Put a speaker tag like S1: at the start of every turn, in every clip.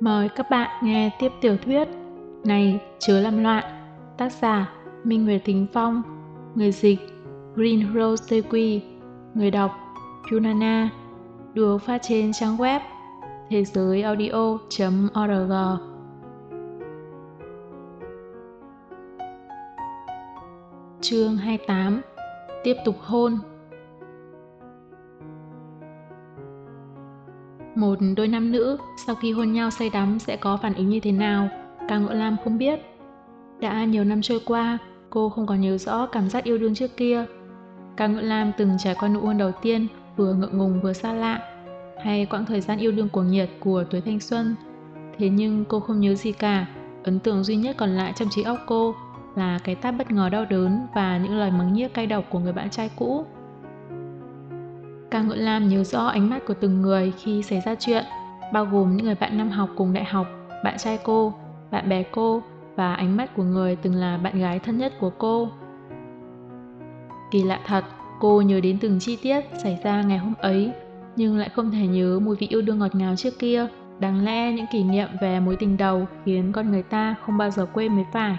S1: Mời các bạn nghe tiếp tiểu thuyết Này chứa làm loạn, Tác giả Minh Nguyệt Thính Phong, Người dịch Green Rose TQ Người đọc Junana Được phát trên trang web thế giới audio.org Chương 28 Tiếp tục hôn. Một đôi nam nữ sau khi hôn nhau say đắm sẽ có phản ứng như thế nào, Cao Ngộ Lam không biết. Đã nhiều năm trôi qua, cô không còn nhớ rõ cảm giác yêu đương trước kia. Cao Ngộ Lam từng trải qua nụ hôn đầu tiên vừa ngượng ngùng vừa xa lạ, hay quãng thời gian yêu đương cuồng nhiệt của tuổi thanh xuân. Thế nhưng cô không nhớ gì cả, ấn tượng duy nhất còn lại trong trí óc cô là cái tát bất ngờ đau đớn và những lời mắng nhiếc cay độc của người bạn trai cũ. Càng Ngưỡng Lam nhớ rõ ánh mắt của từng người khi xảy ra chuyện, bao gồm những người bạn năm học cùng đại học, bạn trai cô, bạn bè cô và ánh mắt của người từng là bạn gái thân nhất của cô. Kỳ lạ thật, cô nhớ đến từng chi tiết xảy ra ngày hôm ấy, nhưng lại không thể nhớ mùi vị yêu đương ngọt ngào trước kia. Đáng lẽ những kỷ niệm về mối tình đầu khiến con người ta không bao giờ quên mới phải.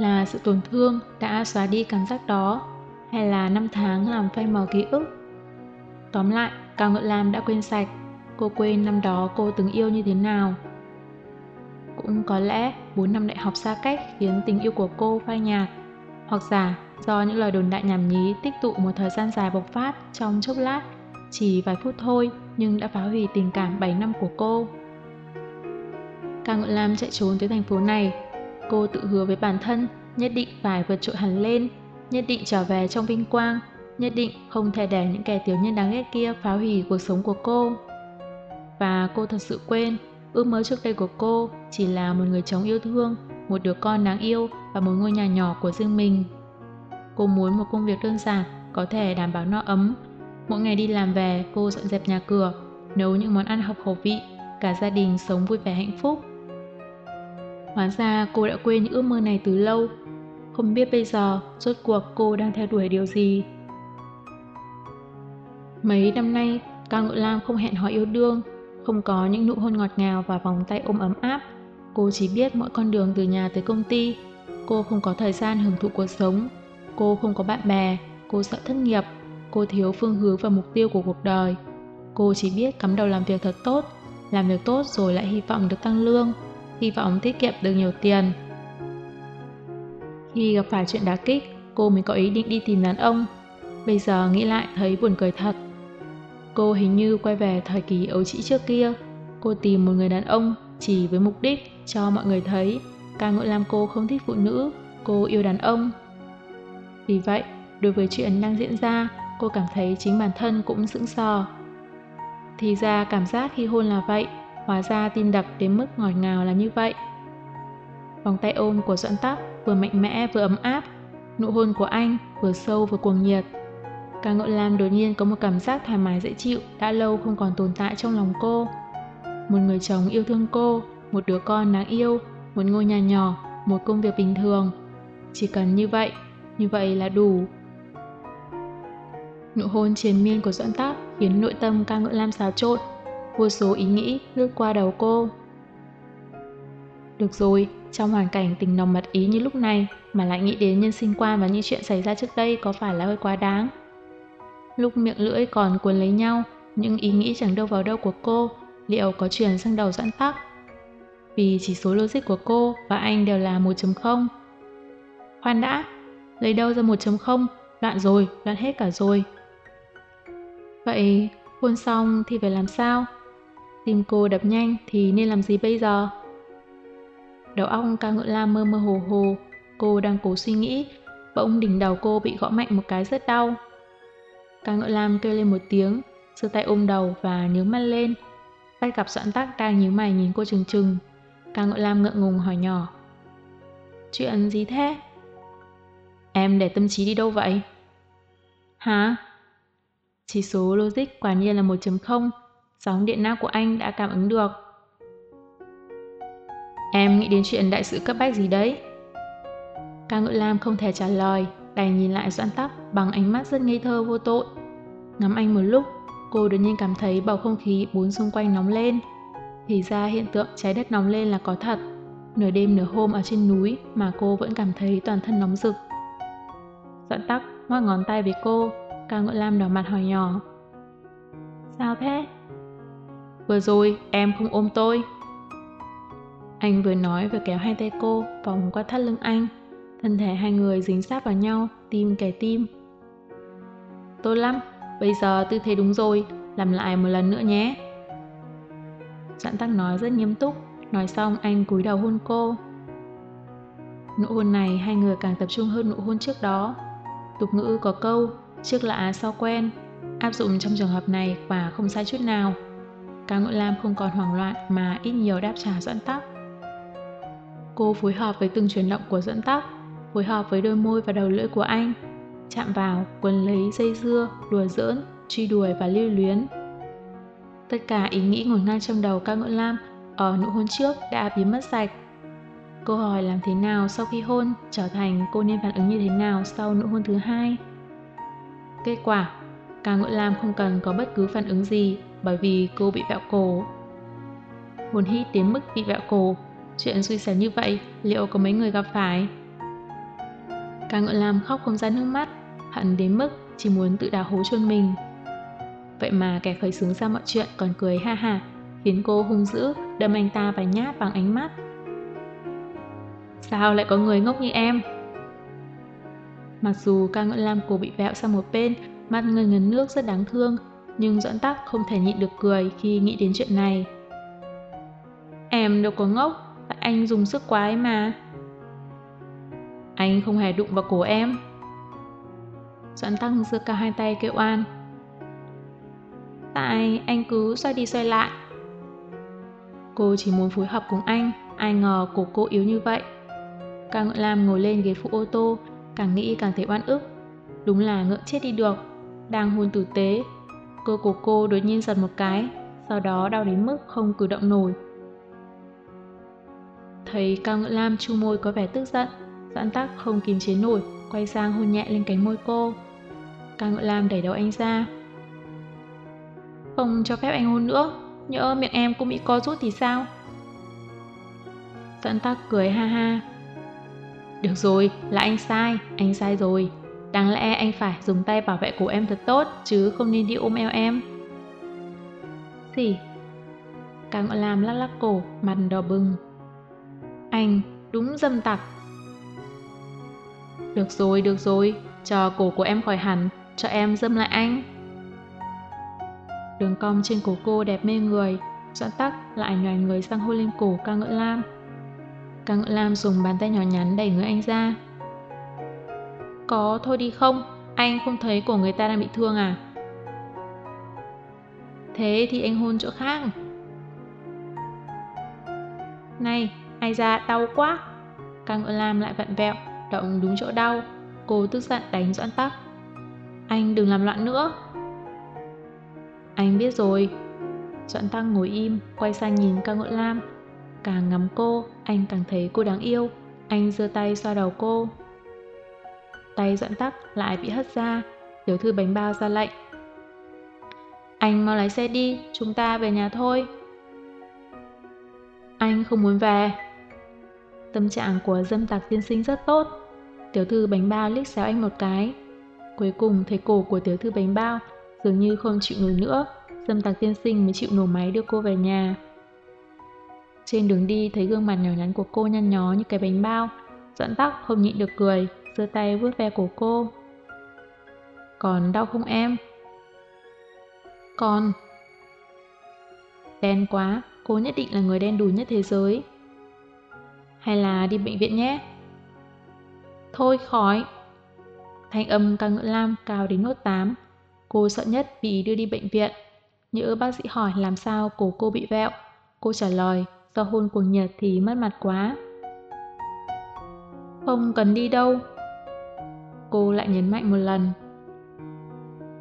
S1: Là sự tổn thương đã xóa đi cảm giác đó hay là năm tháng làm phai màu ký ức. Tóm lại, Cao Ngự Lam đã quên sạch, cô quên năm đó cô từng yêu như thế nào. Cũng có lẽ 4 năm đại học xa cách khiến tình yêu của cô phai nhạt, hoặc giả do những lời đồn đại nhảm nhí tích tụ một thời gian dài bộc phát trong chốc lát, chỉ vài phút thôi nhưng đã phá hủy tình cảm 7 năm của cô. Cao Ngự Lam chạy trốn tới thành phố này, cô tự hứa với bản thân nhất định phải vượt trội hẳn lên nhất định trở về trong vinh quang, nhất định không thể để những kẻ tiểu nhân đáng ghét kia phá hủy cuộc sống của cô. Và cô thật sự quên, ước mơ trước đây của cô chỉ là một người chồng yêu thương, một đứa con đáng yêu và một ngôi nhà nhỏ của riêng mình. Cô muốn một công việc đơn giản, có thể đảm bảo no ấm. Mỗi ngày đi làm về, cô dọn dẹp nhà cửa, nấu những món ăn hợp khẩu vị, cả gia đình sống vui vẻ hạnh phúc. Hóa ra cô đã quên những ước mơ này từ lâu, không biết bây giờ rốt cuộc cô đang theo đuổi điều gì. Mấy năm nay, Cao Ngự Lam không hẹn hò yêu đương, không có những nụ hôn ngọt ngào và vòng tay ôm ấm áp. Cô chỉ biết mỗi con đường từ nhà tới công ty. Cô không có thời gian hưởng thụ cuộc sống. Cô không có bạn bè, cô sợ thất nghiệp, cô thiếu phương hướng và mục tiêu của cuộc đời. Cô chỉ biết cắm đầu làm việc thật tốt, làm việc tốt rồi lại hy vọng được tăng lương, hy vọng tiết kiệm được nhiều tiền. Khi gặp phải chuyện đá kích, cô mới có ý định đi tìm đàn ông. Bây giờ nghĩ lại thấy buồn cười thật. Cô hình như quay về thời kỳ ấu trĩ trước kia. Cô tìm một người đàn ông chỉ với mục đích cho mọi người thấy ca ngợi làm cô không thích phụ nữ, cô yêu đàn ông. Vì vậy, đối với chuyện đang diễn ra, cô cảm thấy chính bản thân cũng sững sờ. Thì ra cảm giác khi hôn là vậy, hóa ra tim đập đến mức ngọt ngào là như vậy. Vòng tay ôm của Doãn Tắc vừa mạnh mẽ vừa ấm áp, nụ hôn của anh vừa sâu vừa cuồng nhiệt. Ca Ngộ Lam đột nhiên có một cảm giác thoải mái dễ chịu đã lâu không còn tồn tại trong lòng cô. Một người chồng yêu thương cô, một đứa con đáng yêu, một ngôi nhà nhỏ, một công việc bình thường. Chỉ cần như vậy, như vậy là đủ. Nụ hôn triền miên của Doãn Tác khiến nội tâm ca ngợi lam xáo trộn, vô số ý nghĩ lướt qua đầu cô. Được rồi, trong hoàn cảnh tình nồng mật ý như lúc này mà lại nghĩ đến nhân sinh quan và những chuyện xảy ra trước đây có phải là hơi quá đáng. Lúc miệng lưỡi còn cuốn lấy nhau, những ý nghĩ chẳng đâu vào đâu của cô liệu có chuyển sang đầu doãn tắc. Vì chỉ số logic của cô và anh đều là 1.0. Khoan đã, lấy đâu ra 1.0, loạn rồi, loạn hết cả rồi. Vậy hôn xong thì phải làm sao? Tim cô đập nhanh thì nên làm gì bây giờ? Đầu óc ca ngựa lam mơ mơ hồ hồ, cô đang cố suy nghĩ, bỗng đỉnh đầu cô bị gõ mạnh một cái rất đau. Ca ngựa lam kêu lên một tiếng, giơ tay ôm đầu và nhướng mắt lên. Bắt gặp soạn tắc đang nhíu mày nhìn cô trừng trừng. Ca ngựa lam ngượng ngùng hỏi nhỏ. Chuyện gì thế? Em để tâm trí đi đâu vậy? Hả? Chỉ số logic quả nhiên là 1.0, sóng điện não của anh đã cảm ứng được. Em nghĩ đến chuyện đại sự cấp bách gì đấy? Ca Ngự Lam không thể trả lời, đành nhìn lại Doãn Tắc bằng ánh mắt rất ngây thơ vô tội. Ngắm anh một lúc, cô đột nhiên cảm thấy bầu không khí bốn xung quanh nóng lên. Thì ra hiện tượng trái đất nóng lên là có thật. Nửa đêm nửa hôm ở trên núi mà cô vẫn cảm thấy toàn thân nóng rực. Doãn tắc ngoắc ngón tay với cô, Cao Ngự Lam đỏ mặt hỏi nhỏ. Sao thế? Vừa rồi em không ôm tôi. Anh vừa nói vừa kéo hai tay cô vòng qua thắt lưng anh. Thân thể hai người dính sát vào nhau, tim kề tim. Tốt lắm, bây giờ tư thế đúng rồi, làm lại một lần nữa nhé. Doãn tắc nói rất nghiêm túc, nói xong anh cúi đầu hôn cô. Nụ hôn này hai người càng tập trung hơn nụ hôn trước đó. Tục ngữ có câu, trước lạ sau quen, áp dụng trong trường hợp này quả không sai chút nào. Cao Ngũ Lam không còn hoảng loạn mà ít nhiều đáp trả Doãn Tắc. Cô phối hợp với từng chuyển động của dẫn tóc, phối hợp với đôi môi và đầu lưỡi của anh, chạm vào, quấn lấy dây dưa, đùa giỡn, truy đuổi và lưu luyến. Tất cả ý nghĩ ngổn ngang trong đầu Cao Ngưỡng Lam ở nụ hôn trước đã biến mất sạch. Câu hỏi làm thế nào sau khi hôn trở thành cô nên phản ứng như thế nào sau nụ hôn thứ hai. Kết quả, Cao Ngưỡng Lam không cần có bất cứ phản ứng gì bởi vì cô bị vẹo cổ. Hồn hít đến mức bị vẹo cổ, chuyện xui xẻo như vậy liệu có mấy người gặp phải? ca ngợi Lam khóc không ra nước mắt, hận đến mức chỉ muốn tự đào hố chôn mình. Vậy mà kẻ khởi xướng ra mọi chuyện còn cười ha ha, khiến cô hung dữ đâm anh ta vài nhát bằng ánh mắt. Sao lại có người ngốc như em? Mặc dù ca ngợi lam cô bị vẹo sang một bên, mắt ngân ngấn nước rất đáng thương, nhưng Doãn Tắc không thể nhịn được cười khi nghĩ đến chuyện này. Em đâu có ngốc, anh dùng sức quá ấy mà. Anh không hề đụng vào cổ em. Doãn tăng giơ cả hai tay kêu oan. Tại anh cứ xoay đi xoay lại. Cô chỉ muốn phối hợp cùng anh, ai ngờ cổ cô yếu như vậy. Cao ngựa Lam ngồi lên ghế phụ ô tô, càng nghĩ càng thấy oan ức. Đúng là ngựa chết đi được, đang hôn tử tế. Cơ của cô đột nhiên giật một cái, sau đó đau đến mức không cử động nổi. Thấy Cao Ngựa Lam chu môi có vẻ tức giận, giãn tắc không kìm chế nổi, quay sang hôn nhẹ lên cánh môi cô. Cao Ngựa Lam đẩy đầu anh ra. Không cho phép anh hôn nữa, nhỡ miệng em cũng bị co rút thì sao? Doãn tắc cười ha ha. Được rồi, là anh sai, anh sai rồi. Đáng lẽ anh phải dùng tay bảo vệ cổ em thật tốt, chứ không nên đi ôm eo em. Gì? Càng làm lắc lắc cổ, mặt đỏ bừng. Anh, đúng dâm tặc. Được rồi, được rồi, cho cổ của em khỏi hẳn, cho em dâm lại anh. Đường cong trên cổ cô đẹp mê người, Doãn tắc lại nhòi người sang hôn lên cổ ca ngợi lam. Ca ngợi lam dùng bàn tay nhỏ nhắn đẩy người anh ra. Có thôi đi không? Anh không thấy cổ người ta đang bị thương à? Thế thì anh hôn chỗ khác. Này, ai ra đau quá. Ca ngợi lam lại vặn vẹo, động đúng chỗ đau. Cô tức giận đánh Doãn tắc. Anh đừng làm loạn nữa. Anh biết rồi. Doãn Tăng ngồi im, quay sang nhìn ca ngợi lam. Càng ngắm cô, anh càng thấy cô đáng yêu. Anh giơ tay xoa đầu cô. Tay Doãn Tắc lại bị hất ra. Tiểu thư bánh bao ra lệnh. Anh mau lái xe đi, chúng ta về nhà thôi. Anh không muốn về. Tâm trạng của dâm tạc tiên sinh rất tốt. Tiểu thư bánh bao liếc xéo anh một cái. Cuối cùng thấy cổ của tiểu thư bánh bao dường như không chịu nổi nữa, dâm tạc tiên sinh mới chịu nổ máy đưa cô về nhà. Trên đường đi thấy gương mặt nhỏ nhắn của cô nhăn nhó như cái bánh bao, dẫn tắc không nhịn được cười, giơ tay vuốt ve cổ cô. Còn đau không em? Còn. Đen quá, cô nhất định là người đen đủ nhất thế giới. Hay là đi bệnh viện nhé? Thôi khỏi. Thanh âm ca ngựa lam cao đến nốt 8, Cô sợ nhất bị đưa đi bệnh viện. Nhớ bác sĩ hỏi làm sao cổ cô bị vẹo. Cô trả lời, do hôn cuồng nhiệt thì mất mặt quá. Không cần đi đâu. Cô lại nhấn mạnh một lần.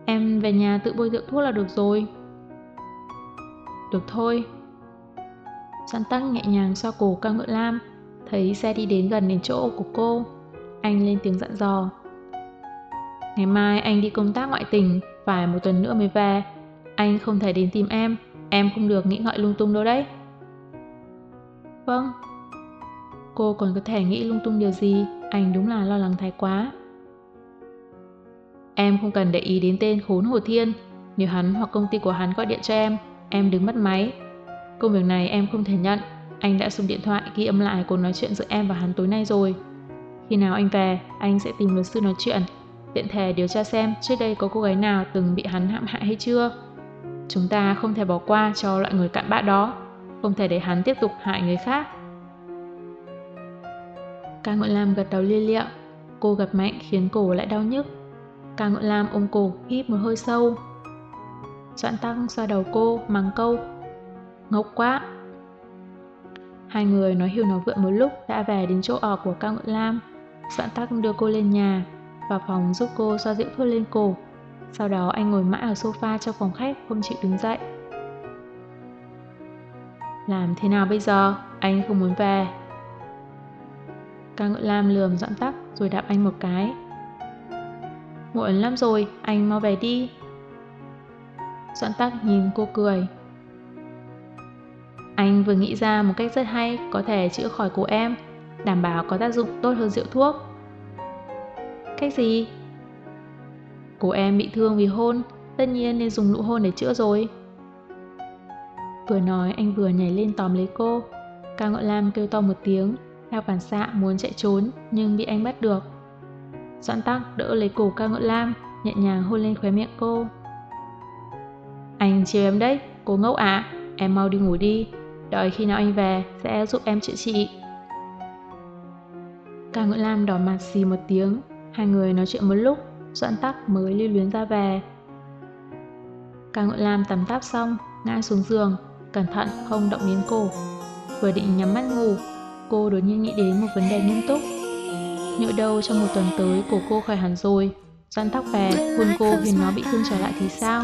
S1: Em về nhà tự bôi rượu thuốc là được rồi. Được thôi. Săn tắc nhẹ nhàng xoa cổ ca ngựa lam, thấy xe đi đến gần đến chỗ của cô. Anh lên tiếng dặn dò. Ngày mai anh đi công tác ngoại tỉnh, phải một tuần nữa mới về. Anh không thể đến tìm em, em không được nghĩ ngợi lung tung đâu đấy. Vâng. Cô còn có thể nghĩ lung tung điều gì, anh đúng là lo lắng thái quá. Em không cần để ý đến tên khốn Hồ Thiên, nếu hắn hoặc công ty của hắn gọi điện cho em, em đừng mất máy. Công việc này em không thể nhận, anh đã dùng điện thoại ghi âm lại cuộc nói chuyện giữa em và hắn tối nay rồi. Khi nào anh về, anh sẽ tìm luật sư nói chuyện, tiện thể điều tra xem trước đây có cô gái nào từng bị hắn hãm hại hay chưa. Chúng ta không thể bỏ qua cho loại người cặn bã đó, không thể để hắn tiếp tục hại người khác. Ca Ngọn Lam gật đầu lia lịa, cô gặp mạnh khiến cổ lại đau nhức. Ca Ngọn Lam ôm cổ hít một hơi sâu. Doãn Tăng xoa đầu cô, mắng câu. Ngốc quá! Hai người nói hiu nói vượn một lúc đã về đến chỗ ở của Ca Ngọn Lam. Doãn Tắc đưa cô lên nhà, vào phòng giúp cô xoa dịu thuốc lên cổ. Sau đó anh ngồi mãi ở sofa trong phòng khách không chịu đứng dậy. Làm thế nào bây giờ? Anh không muốn về. Ca ngợi lam lườm dọn tắc rồi đạp anh một cái. Muộn lắm rồi, anh mau về đi. Doãn tắc nhìn cô cười. Anh vừa nghĩ ra một cách rất hay có thể chữa khỏi của em, đảm bảo có tác dụng tốt hơn rượu thuốc. Cách gì? Cô em bị thương vì hôn, tất nhiên nên dùng nụ hôn để chữa rồi. Vừa nói anh vừa nhảy lên tóm lấy cô. Cao Ngọn Lam kêu to một tiếng, theo phản xạ muốn chạy trốn nhưng bị anh bắt được. Doãn tắc đỡ lấy cổ Cao Ngọn Lam, nhẹ nhàng hôn lên khóe miệng cô. Anh chiều em đấy, cô ngốc à, em mau đi ngủ đi, đợi khi nào anh về sẽ giúp em chữa trị. Cao Ngọn Lam đỏ mặt xì một tiếng, hai người nói chuyện một lúc, Doãn tắc mới lưu luyến ra về. Cao Ngọn Lam tắm táp xong, ngã xuống giường, cẩn thận không động đến cổ. Vừa định nhắm mắt ngủ, cô đột nhiên nghĩ đến một vấn đề nghiêm túc. Nhỡ đâu trong một tuần tới cổ cô khỏi hẳn rồi, Doãn tóc về, hôn cô khiến nó bị thương trở lại thì sao?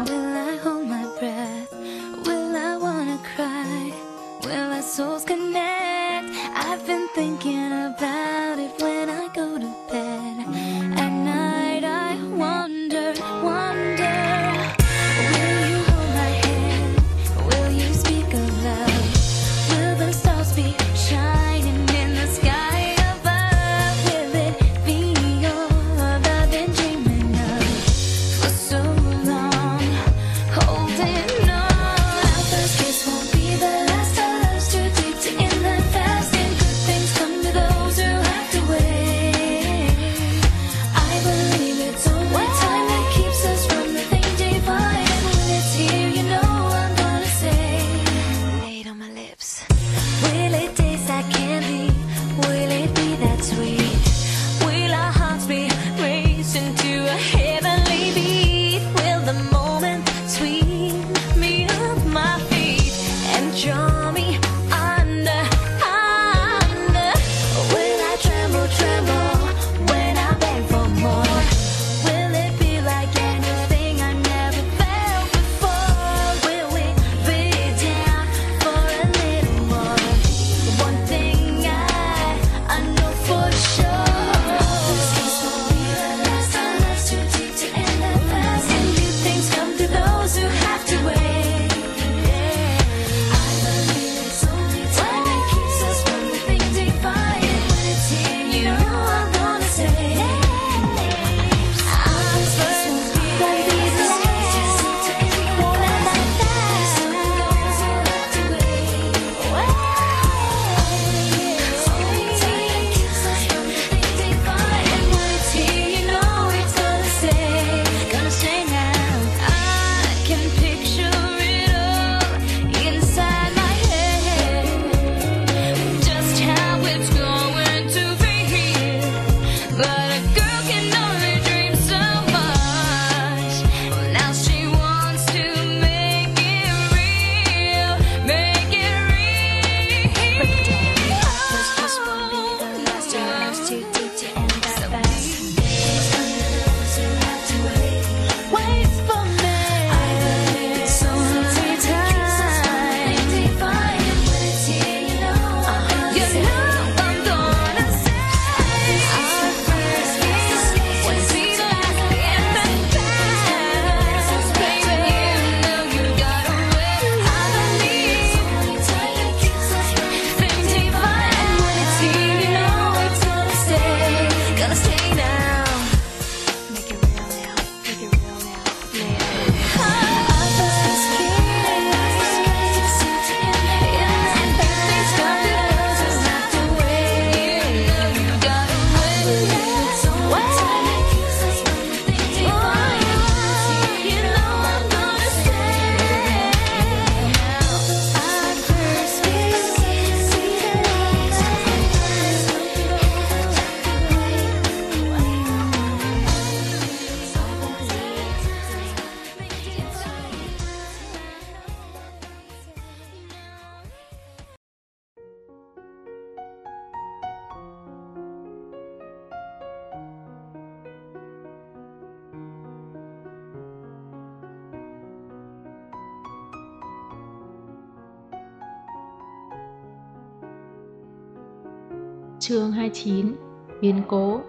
S1: Chương 29 Biến cố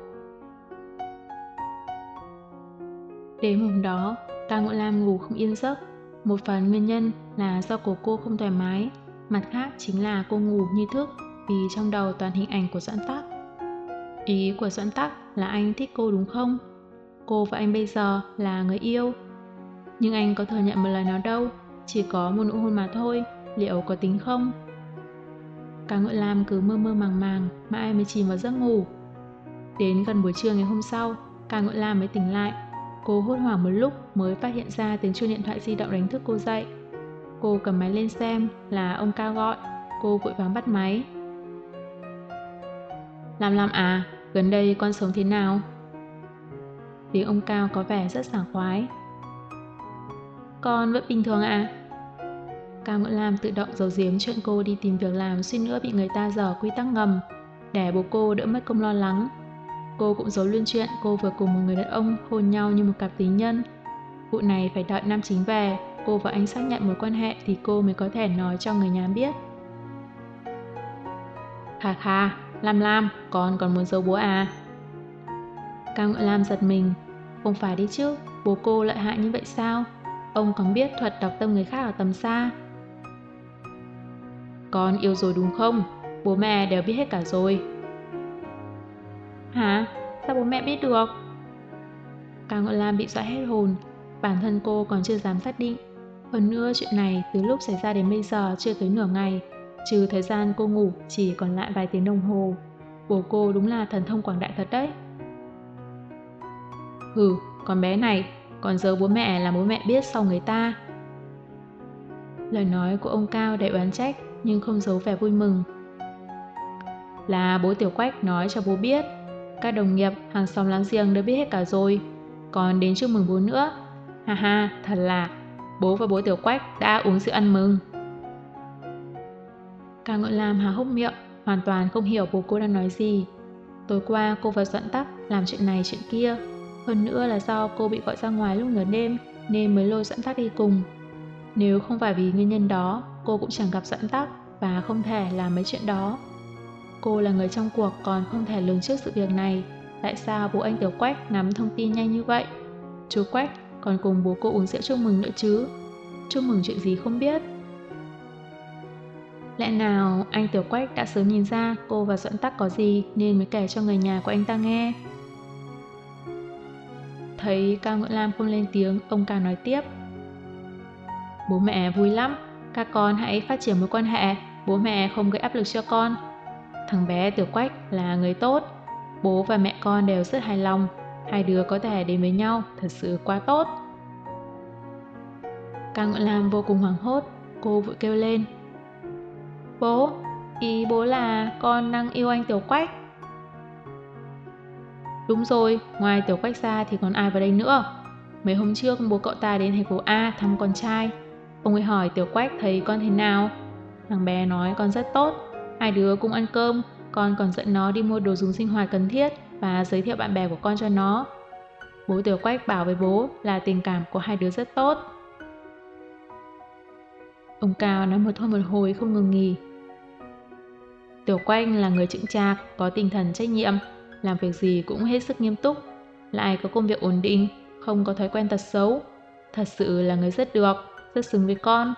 S1: Đêm hôm đó, Cao Ngộ Lam ngủ không yên giấc. Một phần nguyên nhân là do cổ cô không thoải mái, mặt khác chính là cô ngủ như thức vì trong đầu toàn hình ảnh của Doãn Tắc. Ý của Doãn Tắc là anh thích cô đúng không? Cô và anh bây giờ là người yêu. Nhưng anh có thừa nhận một lời nào đâu, chỉ có một nụ hôn mà thôi, liệu có tính không? Cao ngợi Lam cứ mơ mơ màng màng, mãi mới chìm vào giấc ngủ. Đến gần buổi trưa ngày hôm sau, Cao ngợi Lam mới tỉnh lại. Cô hốt hoảng một lúc mới phát hiện ra tiếng chuông điện thoại di động đánh thức cô dậy. Cô cầm máy lên xem là ông ca gọi, cô vội vàng bắt máy. Lam Lam à, gần đây con sống thế nào? Tiếng ông Cao có vẻ rất sảng khoái. Con vẫn bình thường à? Cao Ngưỡng Lam tự động giấu giếm chuyện cô đi tìm việc làm suy nữa bị người ta dò quy tắc ngầm, để bố cô đỡ mất công lo lắng. Cô cũng giấu luôn chuyện cô vừa cùng một người đàn ông hôn nhau như một cặp tình nhân. Vụ này phải đợi năm chính về, cô và anh xác nhận mối quan hệ thì cô mới có thể nói cho người nhà biết. Khà khà, Lam Lam, con còn muốn giấu bố à? Cao Ngựa Lam giật mình. Không phải đi chứ, bố cô lợi hại như vậy sao? Ông còn biết thuật đọc tâm người khác ở tầm xa. Con yêu rồi đúng không? Bố mẹ đều biết hết cả rồi. Hả? Sao bố mẹ biết được? Cao Ngọn Lam bị dọa hết hồn. Bản thân cô còn chưa dám xác định. Hơn nữa chuyện này từ lúc xảy ra đến bây giờ chưa tới nửa ngày. Trừ thời gian cô ngủ chỉ còn lại vài tiếng đồng hồ. Bố cô đúng là thần thông quảng đại thật đấy. Hừ, con bé này, còn giờ bố mẹ là bố mẹ biết sau người ta. Lời nói của ông Cao đầy oán trách nhưng không giấu vẻ vui mừng. Là bố Tiểu Quách nói cho bố biết, các đồng nghiệp, hàng xóm láng giềng đều biết hết cả rồi, còn đến chúc mừng bố nữa. Ha ha, thật là, bố và bố Tiểu Quách đã uống rượu ăn mừng. Cao Ngọn Lam há hốc miệng, hoàn toàn không hiểu bố cô đang nói gì. Tối qua cô và Doãn Tắc làm chuyện này chuyện kia, hơn nữa là do cô bị gọi ra ngoài lúc nửa đêm nên mới lôi Doãn Tắc đi cùng. Nếu không phải vì nguyên nhân đó, cô cũng chẳng gặp Doãn Tắc và không thể làm mấy chuyện đó. Cô là người trong cuộc còn không thể lường trước sự việc này. Tại sao bố anh Tiểu Quách nắm thông tin nhanh như vậy? Chú Quách còn cùng bố cô uống rượu chúc mừng nữa chứ? Chúc mừng chuyện gì không biết? Lẽ nào anh Tiểu Quách đã sớm nhìn ra cô và Doãn Tắc có gì nên mới kể cho người nhà của anh ta nghe? Thấy Cao Ngưỡng Lam không lên tiếng, ông Cao nói tiếp. Bố mẹ vui lắm, các con hãy phát triển mối quan hệ, bố mẹ không gây áp lực cho con. Thằng bé Tiểu Quách là người tốt, bố và mẹ con đều rất hài lòng, hai đứa có thể đến với nhau, thật sự quá tốt. Cao Ngưỡng Lam vô cùng hoảng hốt, cô vội kêu lên. Bố, ý bố là con đang yêu anh Tiểu Quách. Đúng rồi, ngoài Tiểu Quách ra thì còn ai vào đây nữa. Mấy hôm trước bố cậu ta đến thành phố A thăm con trai. Ông ấy hỏi Tiểu Quách thấy con thế nào. Thằng bé nói con rất tốt. Hai đứa cùng ăn cơm, con còn dẫn nó đi mua đồ dùng sinh hoạt cần thiết và giới thiệu bạn bè của con cho nó. Bố Tiểu Quách bảo với bố là tình cảm của hai đứa rất tốt. Ông Cao nói một thôi một hồi không ngừng nghỉ. Tiểu Quanh là người chững chạc, có tinh thần trách nhiệm, làm việc gì cũng hết sức nghiêm túc, lại có công việc ổn định, không có thói quen tật xấu. Thật sự là người rất được, rất xứng với con.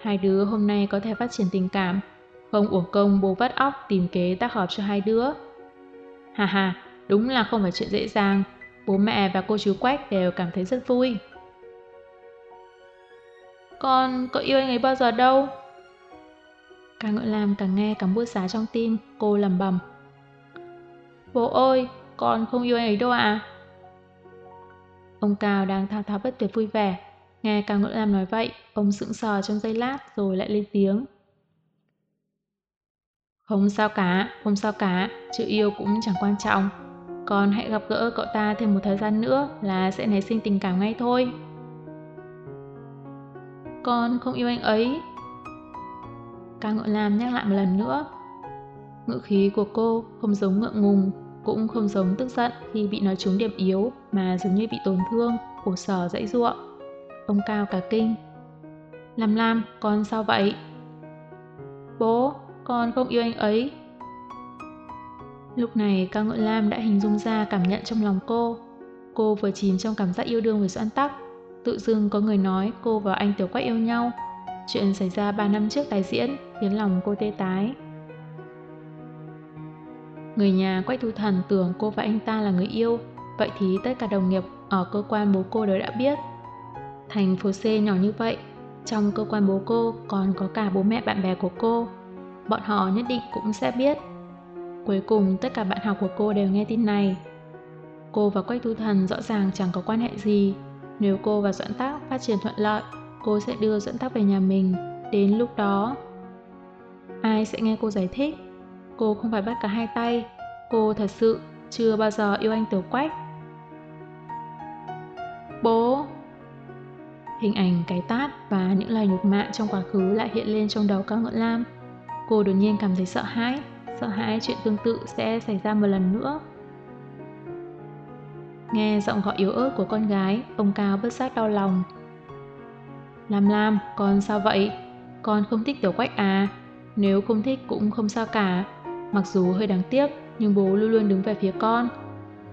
S1: Hai đứa hôm nay có thể phát triển tình cảm, không uổng công bố vắt óc tìm kế tác hợp cho hai đứa. Hà hà, đúng là không phải chuyện dễ dàng, bố mẹ và cô chú Quách đều cảm thấy rất vui. Con có yêu anh ấy bao giờ đâu? Càng ngợi làm càng nghe cắm bút giá trong tim, cô lầm bầm. Bố ơi, con không yêu anh ấy đâu à? Ông Cao đang thao thao bất tuyệt vui vẻ. Nghe Cao Ngưỡng Lam nói vậy, ông sững sờ trong giây lát rồi lại lên tiếng. Không sao cả, không sao cả, chữ yêu cũng chẳng quan trọng. Con hãy gặp gỡ cậu ta thêm một thời gian nữa là sẽ nảy sinh tình cảm ngay thôi. Con không yêu anh ấy. Cao Ngựa Lam nhắc lại một lần nữa. Ngữ khí của cô không giống ngượng ngùng cũng không giống tức giận khi bị nói trúng điểm yếu mà giống như bị tổn thương, khổ sở dãy ruộng. Ông Cao cả kinh. Lam Lam, con sao vậy? Bố, con không yêu anh ấy. Lúc này Cao Ngợi Lam đã hình dung ra cảm nhận trong lòng cô. Cô vừa chìm trong cảm giác yêu đương với Doãn Tắc. Tự dưng có người nói cô và anh Tiểu Quách yêu nhau. Chuyện xảy ra 3 năm trước tái diễn khiến lòng cô tê tái. Người nhà Quách Thu Thần tưởng cô và anh ta là người yêu, vậy thì tất cả đồng nghiệp ở cơ quan bố cô đều đã biết. Thành phố C nhỏ như vậy, trong cơ quan bố cô còn có cả bố mẹ bạn bè của cô. Bọn họ nhất định cũng sẽ biết. Cuối cùng tất cả bạn học của cô đều nghe tin này. Cô và Quách Thu Thần rõ ràng chẳng có quan hệ gì. Nếu cô và Doãn Tác phát triển thuận lợi, cô sẽ đưa Doãn Tác về nhà mình. Đến lúc đó, ai sẽ nghe cô giải thích? Cô không phải bắt cả hai tay. Cô thật sự chưa bao giờ yêu anh Tiểu Quách. Bố! Hình ảnh cái tát và những lời nhục mạ trong quá khứ lại hiện lên trong đầu Cao Ngưỡng Lam. Cô đột nhiên cảm thấy sợ hãi, sợ hãi chuyện tương tự sẽ xảy ra một lần nữa. Nghe giọng gọi yếu ớt của con gái, ông Cao bất giác đau lòng. Lam Lam, con sao vậy? Con không thích Tiểu Quách à? Nếu không thích cũng không sao cả. Mặc dù hơi đáng tiếc, nhưng bố luôn luôn đứng về phía con.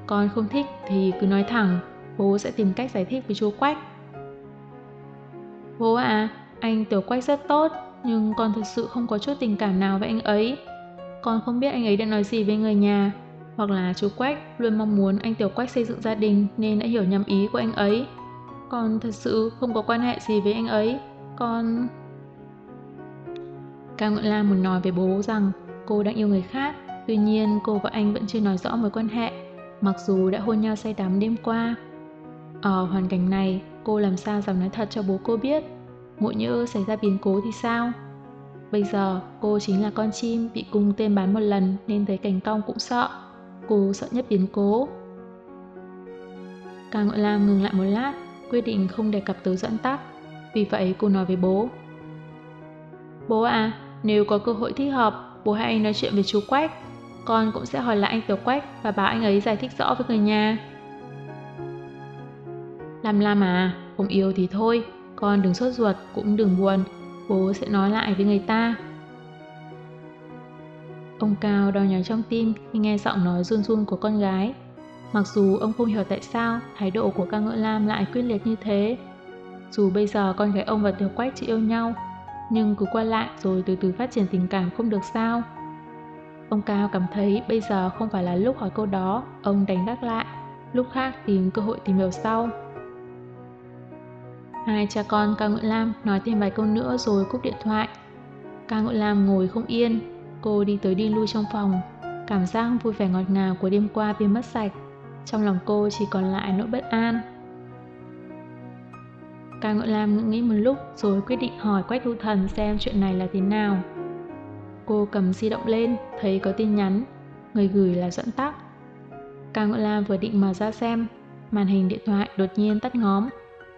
S1: Con không thích thì cứ nói thẳng, bố sẽ tìm cách giải thích với chú Quách. Bố à, anh Tiểu Quách rất tốt, nhưng con thực sự không có chút tình cảm nào với anh ấy. Con không biết anh ấy đã nói gì với người nhà, hoặc là chú Quách luôn mong muốn anh Tiểu Quách xây dựng gia đình nên đã hiểu nhầm ý của anh ấy. Con thật sự không có quan hệ gì với anh ấy. Con... Cao Ngọn Lam muốn nói với bố rằng cô đang yêu người khác, tuy nhiên cô và anh vẫn chưa nói rõ mối quan hệ, mặc dù đã hôn nhau say đắm đêm qua. Ở hoàn cảnh này, cô làm sao dám nói thật cho bố cô biết. Ngộ nhỡ xảy ra biến cố thì sao? Bây giờ, cô chính là con chim bị cung tên bán một lần nên thấy cành cong cũng sợ. Cô sợ nhất biến cố. Càng Ngọn Lam ngừng lại một lát, quyết định không đề cập tới dẫn tắc. Vì vậy cô nói với bố. Bố à, nếu có cơ hội thích hợp, bố hãy nói chuyện với chú Quách. Con cũng sẽ hỏi lại anh Tiểu Quách và bảo anh ấy giải thích rõ với người nhà tham Lam à, không yêu thì thôi, con đừng sốt ruột, cũng đừng buồn, bố sẽ nói lại với người ta. Ông Cao đau nhói trong tim khi nghe giọng nói run run của con gái. Mặc dù ông không hiểu tại sao thái độ của ca ngợi Lam lại quyết liệt như thế. Dù bây giờ con gái ông và Tiểu Quách chỉ yêu nhau, nhưng cứ qua lại rồi từ từ phát triển tình cảm không được sao. Ông Cao cảm thấy bây giờ không phải là lúc hỏi câu đó, ông đánh đắc lại, lúc khác tìm cơ hội tìm hiểu sau. Hai cha con Cao Ngự Lam nói thêm vài câu nữa rồi cúp điện thoại. Cao Ngự Lam ngồi không yên, cô đi tới đi lui trong phòng. Cảm giác vui vẻ ngọt ngào của đêm qua biến mất sạch. Trong lòng cô chỉ còn lại nỗi bất an. Cao Ngự Lam nghĩ một lúc rồi quyết định hỏi Quách Thu Thần xem chuyện này là thế nào. Cô cầm di động lên, thấy có tin nhắn, người gửi là dẫn tắc. Cao Ngự Lam vừa định mở ra xem, màn hình điện thoại đột nhiên tắt ngóm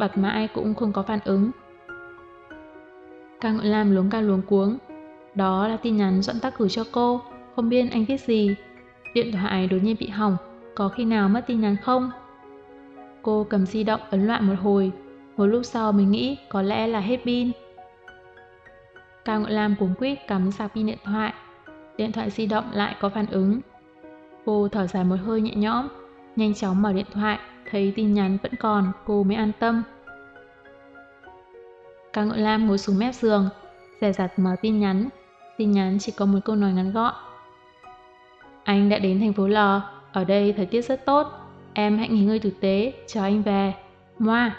S1: bật mãi cũng không có phản ứng. Cao Ngọn Lam luống ca luống cuống. Đó là tin nhắn Doãn Tắc gửi cho cô, không biết anh viết gì. Điện thoại đột nhiên bị hỏng, có khi nào mất tin nhắn không? Cô cầm di động ấn loạn một hồi, một lúc sau mình nghĩ có lẽ là hết pin. Cao Ngọn Lam cuống quýt cắm sạc pin điện thoại, điện thoại di động lại có phản ứng. Cô thở dài một hơi nhẹ nhõm, nhanh chóng mở điện thoại, thấy tin nhắn vẫn còn, cô mới an tâm. Cao Ngộ Lam ngồi xuống mép giường, rẻ rặt mở tin nhắn. Tin nhắn chỉ có một câu nói ngắn gọn. Anh đã đến thành phố Lò. ở đây thời tiết rất tốt. Em hãy nghỉ ngơi tử tế, chờ anh về. Moa!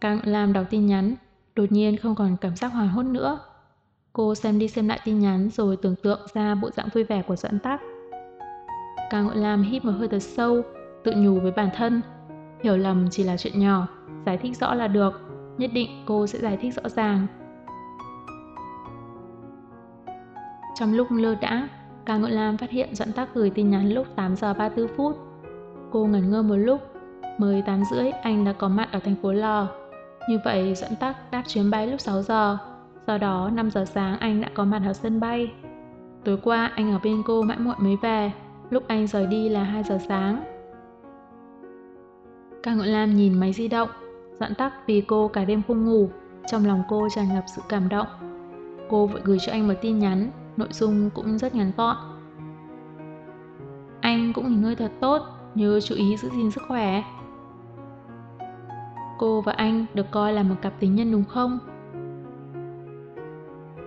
S1: Cao Ngộ Lam đọc tin nhắn, đột nhiên không còn cảm giác hoảng hốt nữa. Cô xem đi xem lại tin nhắn rồi tưởng tượng ra bộ dạng vui vẻ của Doãn Tắc. Cao Ngộ Lam hít một hơi thật sâu, tự nhủ với bản thân. Hiểu lầm chỉ là chuyện nhỏ, giải thích rõ là được, nhất định cô sẽ giải thích rõ ràng. Trong lúc lơ đãng, Cao Ngộ Lam phát hiện Doãn Tắc gửi tin nhắn lúc 8 giờ 34 phút. Cô ngẩn ngơ một lúc, mới 8 rưỡi anh đã có mặt ở thành phố Lò. Như vậy Doãn Tắc đáp chuyến bay lúc 6 giờ, sau đó 5 giờ sáng anh đã có mặt ở sân bay. Tối qua anh ở bên cô mãi muộn mới về, lúc anh rời đi là 2 giờ sáng. Cao Ngọn Lam nhìn máy di động, dặn tắc vì cô cả đêm không ngủ, trong lòng cô tràn ngập sự cảm động. Cô vội gửi cho anh một tin nhắn, nội dung cũng rất ngắn gọn. Anh cũng nghỉ ngơi thật tốt, nhớ chú ý giữ gìn sức khỏe. Cô và anh được coi là một cặp tình nhân đúng không?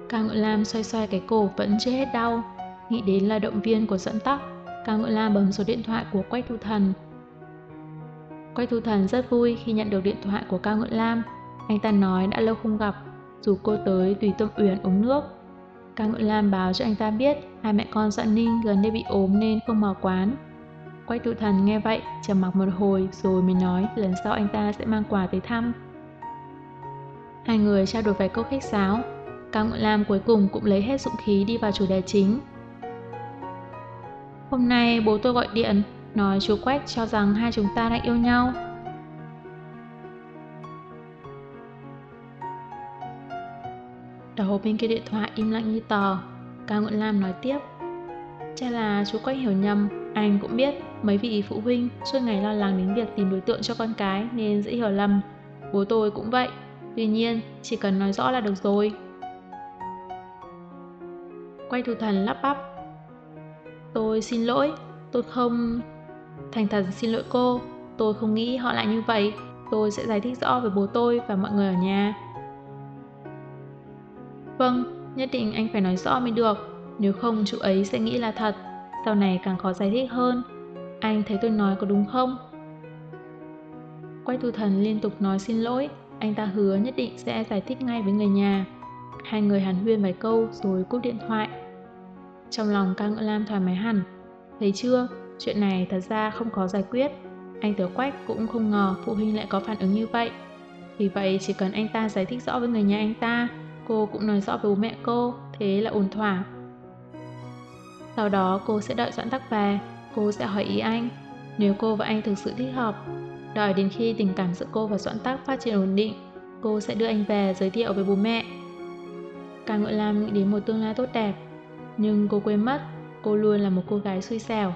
S1: Cao Ngự Lam xoay xoay cái cổ vẫn chưa hết đau, nghĩ đến là động viên của dẫn tắc. Cao Ngựa Lam bấm số điện thoại của Quách Thu Thần. Quách Thu Thần rất vui khi nhận được điện thoại của Cao Ngựa Lam. Anh ta nói đã lâu không gặp, dù cô tới tùy Tâm Uyển uống nước. Cao Ngựa Lam báo cho anh ta biết hai mẹ con Doãn Ninh gần đây bị ốm nên không mở quán. Quách Thu Thần nghe vậy, trầm mặc một hồi rồi mới nói lần sau anh ta sẽ mang quà tới thăm. Hai người trao đổi vài câu khách sáo, Cao Ngựa Lam cuối cùng cũng lấy hết dũng khí đi vào chủ đề chính. Hôm nay bố tôi gọi điện, nói chú Quách cho rằng hai chúng ta đang yêu nhau. Đầu bên kia điện thoại im lặng như tờ, Cao Nguyễn Lam nói tiếp. Chắc là chú Quách hiểu nhầm, anh cũng biết mấy vị phụ huynh suốt ngày lo lắng đến việc tìm đối tượng cho con cái nên dễ hiểu lầm. Bố tôi cũng vậy, tuy nhiên chỉ cần nói rõ là được rồi. Quay thủ thần lắp bắp. Tôi xin lỗi, tôi không... Thành thật xin lỗi cô, tôi không nghĩ họ lại như vậy. Tôi sẽ giải thích rõ với bố tôi và mọi người ở nhà. Vâng, nhất định anh phải nói rõ mới được, nếu không chú ấy sẽ nghĩ là thật, sau này càng khó giải thích hơn. Anh thấy tôi nói có đúng không? Quay tu thần liên tục nói xin lỗi, anh ta hứa nhất định sẽ giải thích ngay với người nhà. Hai người hàn huyên vài câu rồi cúp điện thoại. Trong lòng ca ngựa lam thoải mái hẳn. Thấy chưa, chuyện này thật ra không có giải quyết. Anh Tiểu Quách cũng không ngờ phụ huynh lại có phản ứng như vậy. Vì vậy chỉ cần anh ta giải thích rõ với người nhà anh ta, cô cũng nói rõ với bố mẹ cô, thế là ổn thỏa. Sau đó cô sẽ đợi Doãn Tắc về, cô sẽ hỏi ý anh. Nếu cô và anh thực sự thích hợp, đợi đến khi tình cảm giữa cô và Doãn Tắc phát triển ổn định, cô sẽ đưa anh về giới thiệu với bố mẹ. Càng Ngựa Lam nghĩ đến một tương lai tốt đẹp, nhưng cô quên mất cô luôn là một cô gái xui xẻo.